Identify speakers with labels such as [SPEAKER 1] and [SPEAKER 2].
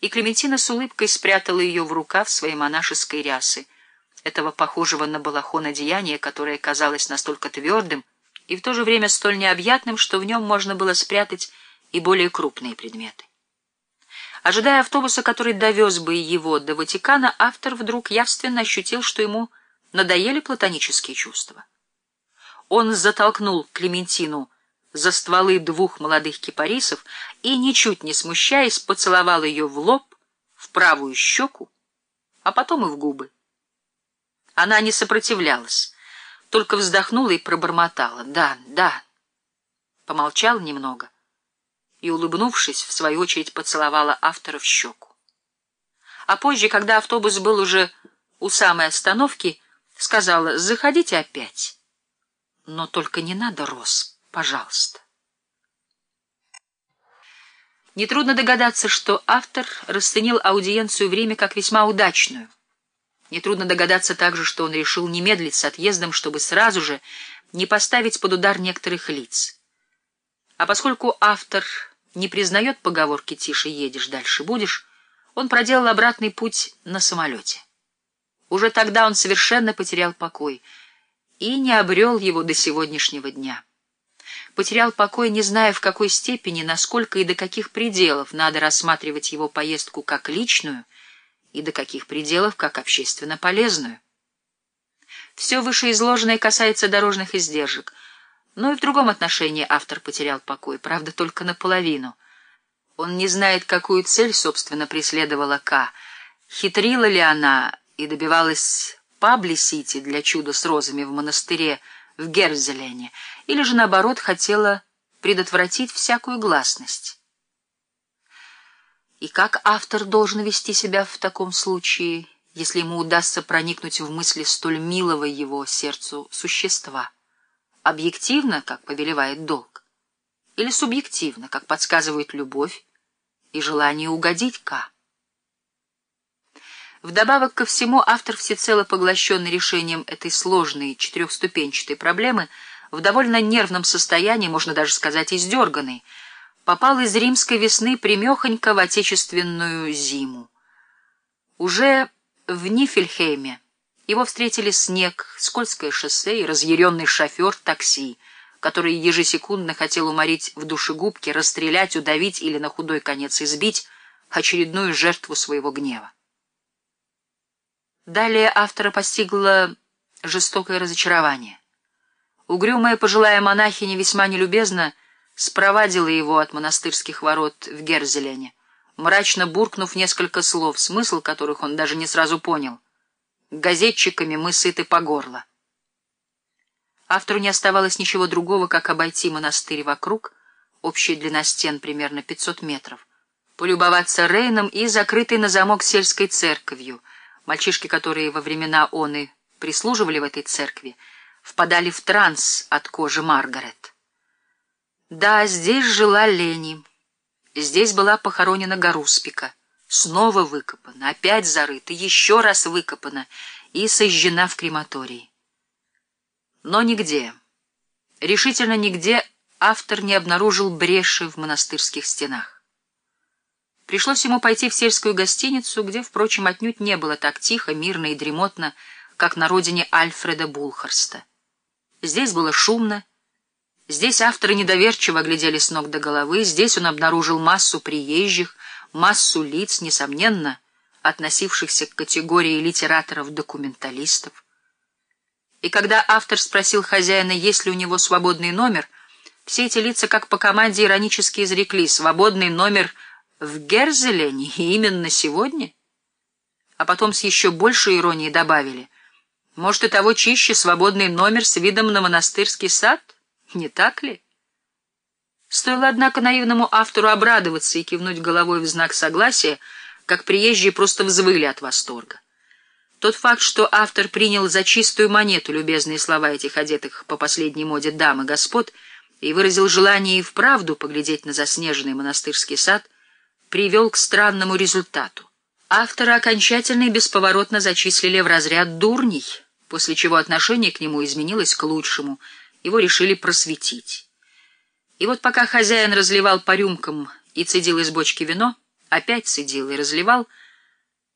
[SPEAKER 1] и Клементина с улыбкой спрятала ее в рукав своей монашеской рясы, этого похожего на балахон одеяния, которое казалось настолько твердым и в то же время столь необъятным, что в нем можно было спрятать и более крупные предметы. Ожидая автобуса, который довез бы его до Ватикана, автор вдруг явственно ощутил, что ему надоели платонические чувства. Он затолкнул Клементину за стволы двух молодых кипарисов и, ничуть не смущаясь, поцеловал ее в лоб, в правую щеку, а потом и в губы. Она не сопротивлялась, только вздохнула и пробормотала. «Да, да». Помолчал немного и, улыбнувшись, в свою очередь поцеловала автора в щеку. А позже, когда автобус был уже у самой остановки, сказала «Заходите опять». Но только не надо роз, пожалуйста. Нетрудно догадаться, что автор расценил аудиенцию время как весьма удачную. Нетрудно догадаться также, что он решил не медлить с отъездом, чтобы сразу же не поставить под удар некоторых лиц. А поскольку автор не признает поговорки «тише едешь, дальше будешь», он проделал обратный путь на самолете. Уже тогда он совершенно потерял покой и не обрел его до сегодняшнего дня. Потерял покой, не зная, в какой степени, насколько и до каких пределов надо рассматривать его поездку как личную и до каких пределов как общественно полезную. Все вышеизложенное касается дорожных издержек, но и в другом отношении автор потерял покой, правда, только наполовину. Он не знает, какую цель, собственно, преследовала К. Хитрила ли она и добивалась паблисити для чуда с розами в монастыре в Герзелене, или же, наоборот, хотела предотвратить всякую гласность. И как автор должен вести себя в таком случае, если ему удастся проникнуть в мысли столь милого его сердцу существа? объективно, как повелевает долг, или субъективно, как подсказывает любовь и желание угодить К. Вдобавок ко всему, автор, всецело поглощенный решением этой сложной четырехступенчатой проблемы, в довольно нервном состоянии, можно даже сказать издерганный, попал из римской весны примехонько в отечественную зиму. Уже в Нифельхейме его встретили снег, скользкое шоссе и разъяренный шофер такси, который ежесекундно хотел уморить в душегубке, расстрелять, удавить или на худой конец избить очередную жертву своего гнева. Далее автора постигло жестокое разочарование. Угрюмая пожилая монахиня весьма нелюбезно спровадила его от монастырских ворот в Герзелене, мрачно буркнув несколько слов, смысл которых он даже не сразу понял — Газетчиками мы сыты по горло. Автору не оставалось ничего другого, как обойти монастырь вокруг, общая длина стен примерно 500 метров, полюбоваться Рейном и закрытой на замок сельской церковью. Мальчишки, которые во времена оны прислуживали в этой церкви, впадали в транс от кожи Маргарет. Да, здесь жила Лени. Здесь была похоронена Гаруспика. Снова выкопана, опять зарыта, еще раз выкопана и сожжена в крематории. Но нигде, решительно нигде автор не обнаружил бреши в монастырских стенах. Пришлось ему пойти в сельскую гостиницу, где, впрочем, отнюдь не было так тихо, мирно и дремотно, как на родине Альфреда Булхарста. Здесь было шумно, здесь авторы недоверчиво глядели с ног до головы, здесь он обнаружил массу приезжих, массу лиц, несомненно, относившихся к категории литераторов-документалистов. И когда автор спросил хозяина, есть ли у него свободный номер, все эти лица, как по команде, иронически изрекли «свободный номер в Герзелене именно сегодня?» А потом с еще большей иронией добавили «может, и того чище свободный номер с видом на монастырский сад, не так ли?» Стоило, однако, наивному автору обрадоваться и кивнуть головой в знак согласия, как приезжие просто взвыли от восторга. Тот факт, что автор принял за чистую монету любезные слова этих одетых по последней моде дам и господ и выразил желание и вправду поглядеть на заснеженный монастырский сад, привел к странному результату. Автора окончательно и бесповоротно зачислили в разряд дурней, после чего отношение к нему изменилось к лучшему, его решили просветить. И вот пока хозяин разливал по рюмкам и цедил из бочки вино, опять цедил и разливал,